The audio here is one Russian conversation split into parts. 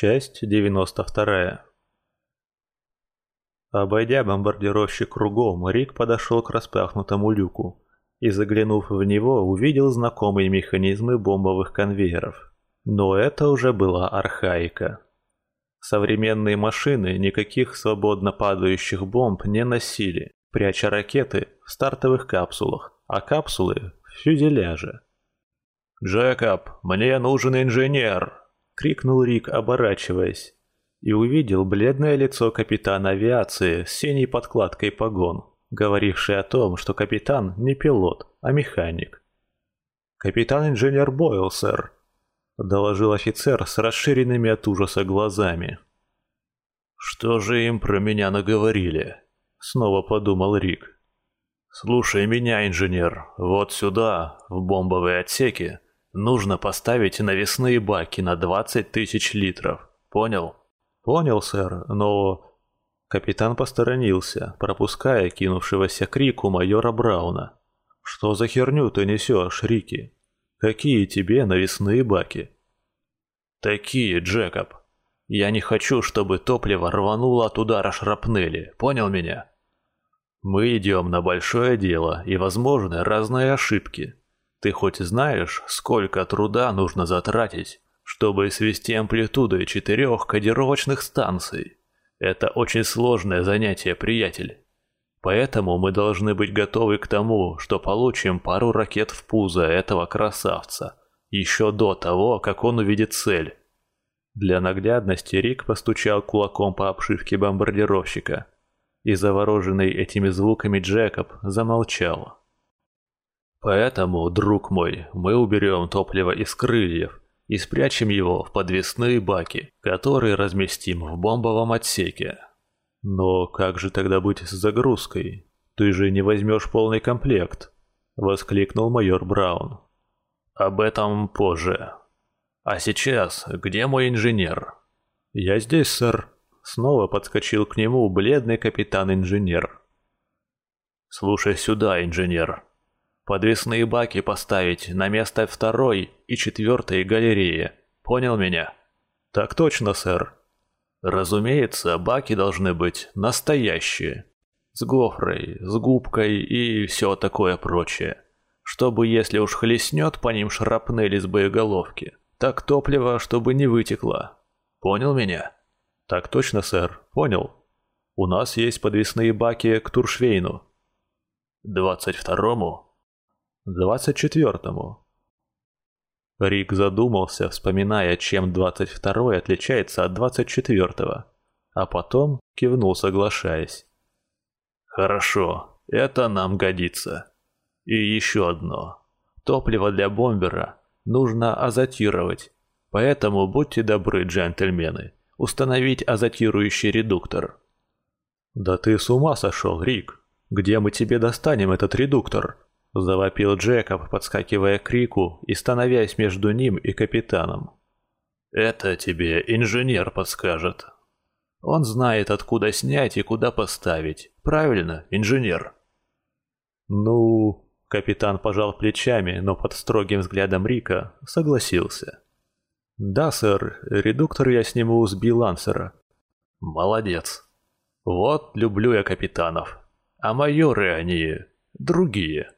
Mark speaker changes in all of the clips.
Speaker 1: Часть 92. Обойдя бомбардировщик кругом, Рик подошел к распахнутому люку и, заглянув в него, увидел знакомые механизмы бомбовых конвейеров. Но это уже была архаика. Современные машины никаких свободно падающих бомб не носили, пряча ракеты в стартовых капсулах, а капсулы в фюзеляже.
Speaker 2: «Джекоб, мне нужен инженер!»
Speaker 1: — крикнул Рик, оборачиваясь, и увидел бледное лицо капитана авиации с синей подкладкой погон, говоривший о том, что капитан не пилот, а механик.
Speaker 2: «Капитан-инженер Бойл, сэр», — доложил офицер с расширенными от ужаса глазами. «Что же им про меня наговорили?» — снова подумал Рик. «Слушай меня, инженер, вот сюда, в бомбовые отсеки, нужно поставить навесные баки на 20 тысяч литров. Понял?»
Speaker 1: «Понял, сэр, но...» Капитан посторонился, пропуская кинувшегося к Рику майора Брауна. «Что за херню ты несешь, Рики? Какие тебе навесные баки?»
Speaker 2: «Такие, Джекоб. Я не хочу, чтобы топливо рвануло от удара шрапнели, понял меня?» «Мы идем на большое дело и возможны разные ошибки. Ты хоть знаешь, сколько труда нужно затратить, чтобы свести амплитудой четырех кодировочных станций? Это очень сложное занятие, приятель. Поэтому мы должны быть готовы к тому, что получим пару ракет в пузо этого красавца, еще до того, как он увидит цель. Для наглядности Рик постучал кулаком по обшивке бомбардировщика, и завороженный этими звуками Джекоб замолчал. «Поэтому, друг мой, мы уберем топливо из крыльев и спрячем его в подвесные баки, которые разместим в бомбовом отсеке. Но как же тогда быть с загрузкой? Ты же не возьмешь полный комплект, воскликнул майор Браун. Об этом позже. А сейчас, где мой инженер? Я здесь, сэр. Снова подскочил к нему бледный капитан-инженер. Слушай сюда, инженер, Подвесные баки поставить на место второй и четвертой галереи. Понял меня? Так точно, сэр. Разумеется, баки должны быть настоящие. С гофрой, с губкой и все такое прочее. Чтобы, если уж хлестнет по ним шрапнель из боеголовки, так топливо, чтобы не вытекло. Понял меня? Так точно, сэр. Понял. У нас есть подвесные баки к Туршвейну. Двадцать второму двадцать четвертому. Рик задумался, вспоминая, чем двадцать второй отличается от двадцать четвертого, а потом кивнул, соглашаясь. «Хорошо, это нам годится. И еще одно. Топливо для бомбера нужно азотировать, поэтому будьте добры, джентльмены, установить азотирующий редуктор». «Да ты с ума сошел, Рик! Где мы тебе достанем этот редуктор?» Завопил Джекоб, подскакивая к Рику и становясь между ним и капитаном. «Это тебе инженер подскажет. Он знает, откуда снять и куда поставить. Правильно, инженер?» «Ну...» — капитан пожал плечами, но под строгим взглядом Рика согласился. «Да, сэр, редуктор я сниму с билансера». «Молодец. Вот люблю я капитанов. А майоры они другие».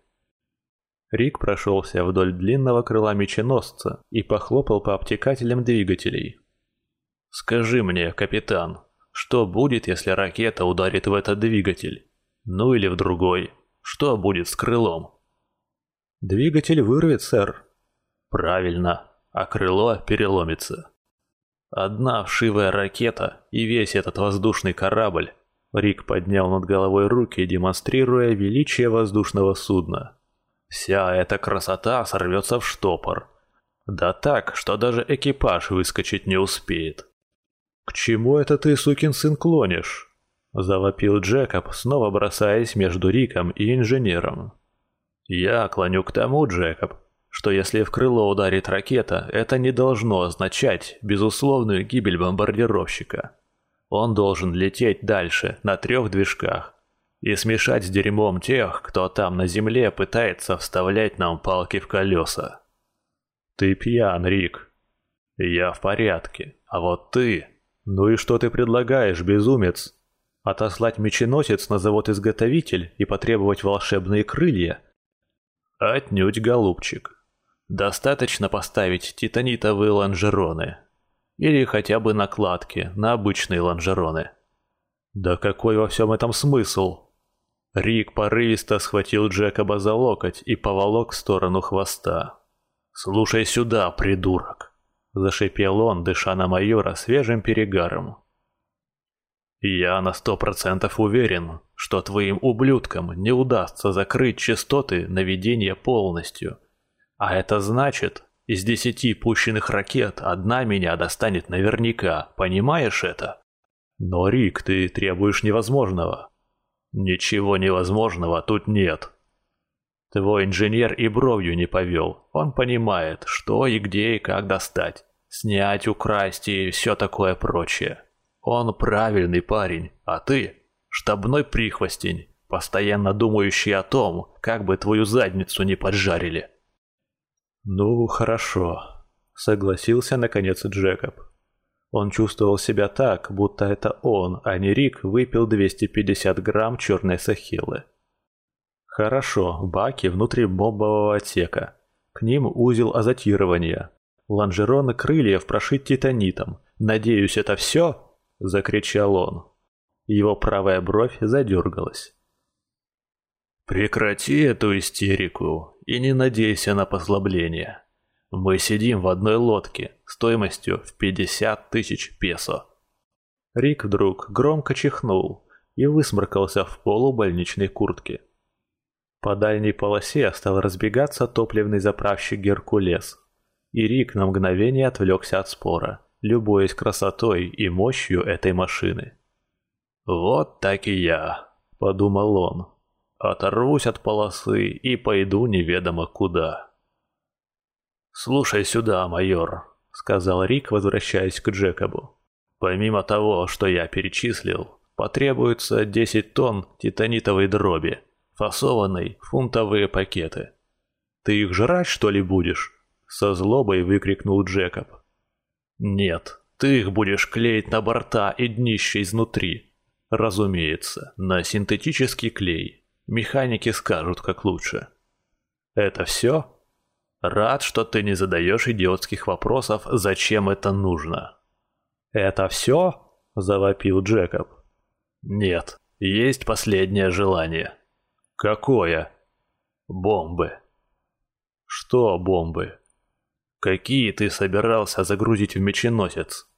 Speaker 2: Рик прошелся вдоль длинного крыла меченосца и похлопал по обтекателям двигателей. «Скажи мне, капитан, что будет, если ракета ударит в этот двигатель? Ну или в другой? Что будет с крылом?» «Двигатель вырвет, сэр». «Правильно, а крыло переломится». Одна вшивая ракета и весь этот воздушный корабль. Рик поднял над головой руки, демонстрируя величие воздушного судна. Вся эта красота сорвется в штопор. Да так, что даже экипаж выскочить не успеет. «К чему это ты, сукин сын, клонишь?» – завопил Джекоб, снова бросаясь между Риком и инженером. «Я клоню к тому, Джекоб, что если в крыло ударит ракета, это не должно означать безусловную гибель бомбардировщика. Он должен лететь дальше на трех движках, и смешать с дерьмом тех, кто там на земле пытается вставлять нам палки в колеса. Ты пьян, Рик. «Я в порядке, а вот ты...»
Speaker 1: «Ну и что ты предлагаешь, безумец? Отослать меченосец на завод-изготовитель и потребовать волшебные крылья?»
Speaker 2: «Отнюдь, голубчик. Достаточно поставить титанитовые лонжероны. Или хотя бы накладки на обычные лонжероны».
Speaker 1: «Да какой во всем этом смысл?»
Speaker 2: Рик порывисто схватил Джекоба за локоть и поволок в сторону хвоста. «Слушай сюда, придурок!» – зашипел он, дыша на майора свежим перегаром. «Я на сто процентов уверен, что твоим ублюдкам не удастся закрыть частоты наведения полностью. А это значит, из десяти пущенных ракет одна меня достанет наверняка, понимаешь это?»
Speaker 1: «Но, Рик, ты требуешь невозможного».
Speaker 2: «Ничего невозможного тут нет», Твой инженер и бровью не повел. Он понимает, что и где и как достать. Снять, украсть и все такое прочее. Он правильный парень, а ты – штабной прихвостень, постоянно думающий о том, как бы твою задницу не поджарили.
Speaker 1: «Ну, хорошо», – согласился наконец Джекоб. Он чувствовал себя так, будто это он, а не Рик, выпил 250 грамм черной сахилы. Хорошо, баки внутри бомбового отсека. К ним узел азотирования. Лонжероны крыльев прошит титанитом. Надеюсь, это все? Закричал он. Его правая бровь задергалась.
Speaker 2: Прекрати эту истерику и не надейся на послабление. Мы сидим в одной лодке стоимостью в 50 тысяч песо.
Speaker 1: Рик вдруг громко чихнул и высморкался в полу больничной куртки. По дальней полосе стал разбегаться топливный заправщик «Геркулес». И Рик на мгновение отвлекся от спора, любуясь красотой и мощью этой машины.
Speaker 2: «Вот так и я», — подумал он. «Оторвусь от полосы и пойду неведомо куда». «Слушай сюда, майор», — сказал Рик, возвращаясь к Джекобу. «Помимо того, что я перечислил, потребуется 10 тонн титанитовой дроби» фасованной фунтовые пакеты.
Speaker 1: «Ты их жрать, что ли, будешь?» — со злобой выкрикнул Джекоб.
Speaker 2: «Нет, ты их будешь клеить на борта и днище изнутри. Разумеется, на синтетический клей. Механики скажут, как лучше». «Это все?» «Рад, что ты не задаешь идиотских вопросов, зачем это нужно».
Speaker 1: «Это все?» — завопил Джекоб.
Speaker 2: «Нет, есть последнее желание».
Speaker 1: Какое?
Speaker 2: Бомбы.
Speaker 1: Что бомбы?
Speaker 2: Какие ты собирался загрузить в меченосец?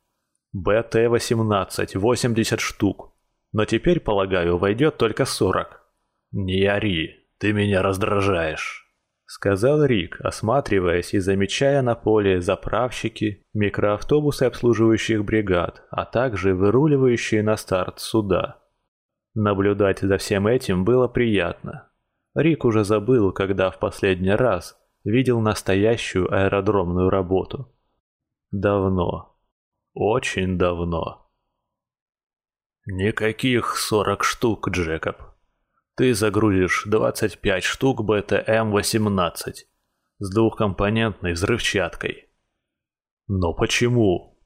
Speaker 1: БТ-18, 80 штук. Но теперь, полагаю, войдет только 40.
Speaker 2: Не ори, ты меня раздражаешь.
Speaker 1: Сказал Рик, осматриваясь и замечая на поле заправщики, микроавтобусы обслуживающих бригад, а также выруливающие на старт суда. Наблюдать за всем этим было приятно. Рик уже забыл, когда в последний раз видел настоящую аэродромную работу. Давно. Очень давно.
Speaker 2: Никаких сорок штук, Джекоб. Ты загрузишь 25 штук БТМ-18 с двухкомпонентной взрывчаткой.
Speaker 1: Но почему?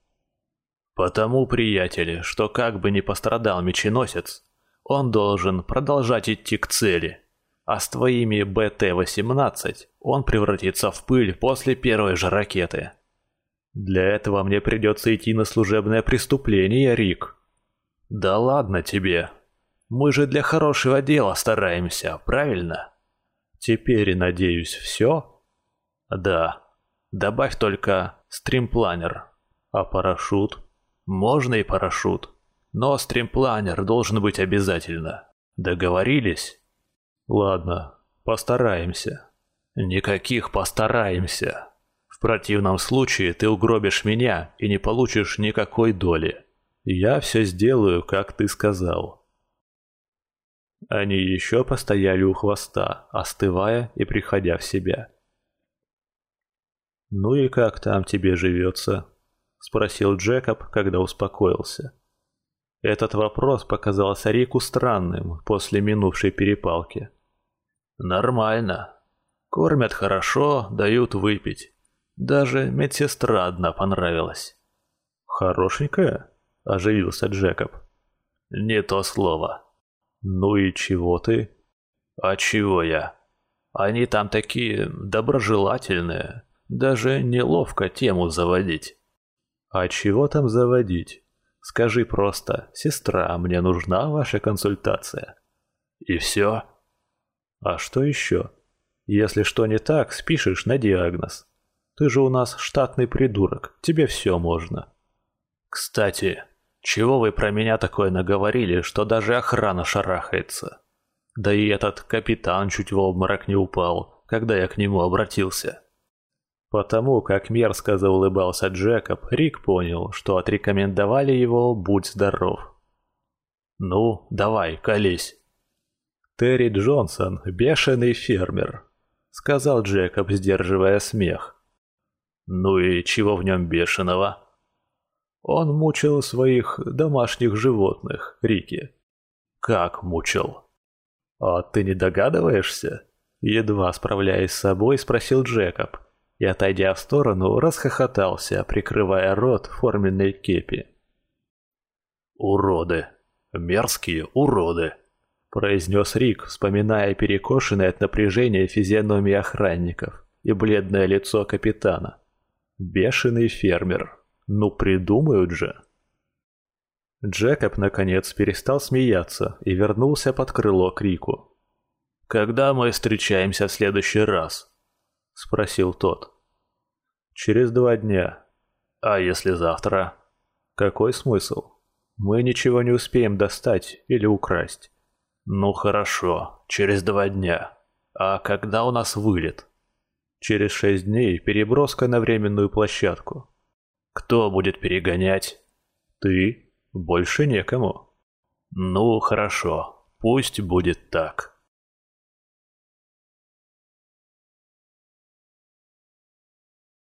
Speaker 2: Потому, приятели, что как бы ни пострадал меченосец, он должен продолжать идти к цели. А с твоими БТ-18 он превратится в пыль после первой же ракеты.
Speaker 1: Для этого мне придется идти на служебное преступление, Рик.
Speaker 2: Да ладно тебе. Мы же для хорошего дела стараемся, правильно?
Speaker 1: Теперь, надеюсь, все?
Speaker 2: Да. Добавь только стримпланер.
Speaker 1: А парашют?
Speaker 2: Можно и парашют. Но стримпланер должен быть обязательно. Договорились?
Speaker 1: Ладно, постараемся.
Speaker 2: Никаких постараемся. В противном случае ты угробишь меня и не получишь никакой доли.
Speaker 1: Я все сделаю, как ты сказал. Они еще постояли у хвоста, остывая и приходя в себя. «Ну и как там тебе живется?» — спросил Джекоб, когда успокоился. Этот вопрос показался Рику странным после минувшей перепалки.
Speaker 2: «Нормально. Кормят хорошо, дают выпить. Даже медсестра одна понравилась.
Speaker 1: «Хорошенькая?» – оживился Джекоб.
Speaker 2: «Не то слово».
Speaker 1: «Ну и чего ты?»
Speaker 2: «А чего я? Они там такие доброжелательные, даже неловко тему заводить».
Speaker 1: «А чего там заводить? Скажи просто, сестра, мне нужна ваша консультация».
Speaker 2: «И все?»
Speaker 1: «А что еще? Если что не так, спишешь на диагноз. Ты же у нас штатный придурок, тебе все можно.
Speaker 2: Кстати, чего вы про меня такое наговорили, что даже охрана шарахается? Да и этот капитан чуть в обморок не упал, когда я к нему обратился.
Speaker 1: Потому как мерзко заулыбался Джекоб, Рик понял, что отрекомендовали его «Будь здоров».
Speaker 2: «Ну, давай, колись».
Speaker 1: «Терри Джонсон – бешеный фермер», – сказал Джекоб, сдерживая смех.
Speaker 2: Ну и чего в нем бешеного?
Speaker 1: Он мучил своих домашних животных, Рики.
Speaker 2: Как мучил?
Speaker 1: А ты не догадываешься? Едва справляясь с собой, спросил Джекоб и, отойдя в сторону, расхохотался, прикрывая рот форменной кепи.
Speaker 2: «Уроды! Мерзкие уроды!» – произнес Рик, вспоминая перекошенное от напряжения физиономии охранников и бледное лицо капитана. Бешеный фермер. Ну придумают же.
Speaker 1: Джекоб, наконец, перестал смеяться и вернулся под крыло к Рику.
Speaker 2: «Когда мы встречаемся в следующий раз?» – спросил тот.
Speaker 1: «Через два дня.
Speaker 2: А если завтра?»
Speaker 1: «Какой смысл? Мы ничего не успеем достать или украсть».
Speaker 2: «Ну хорошо, через два дня. А когда у нас вылет?»
Speaker 1: Через шесть дней переброска на временную площадку.
Speaker 2: Кто будет перегонять?
Speaker 1: Ты. Больше некому.
Speaker 2: Ну, хорошо. Пусть будет так.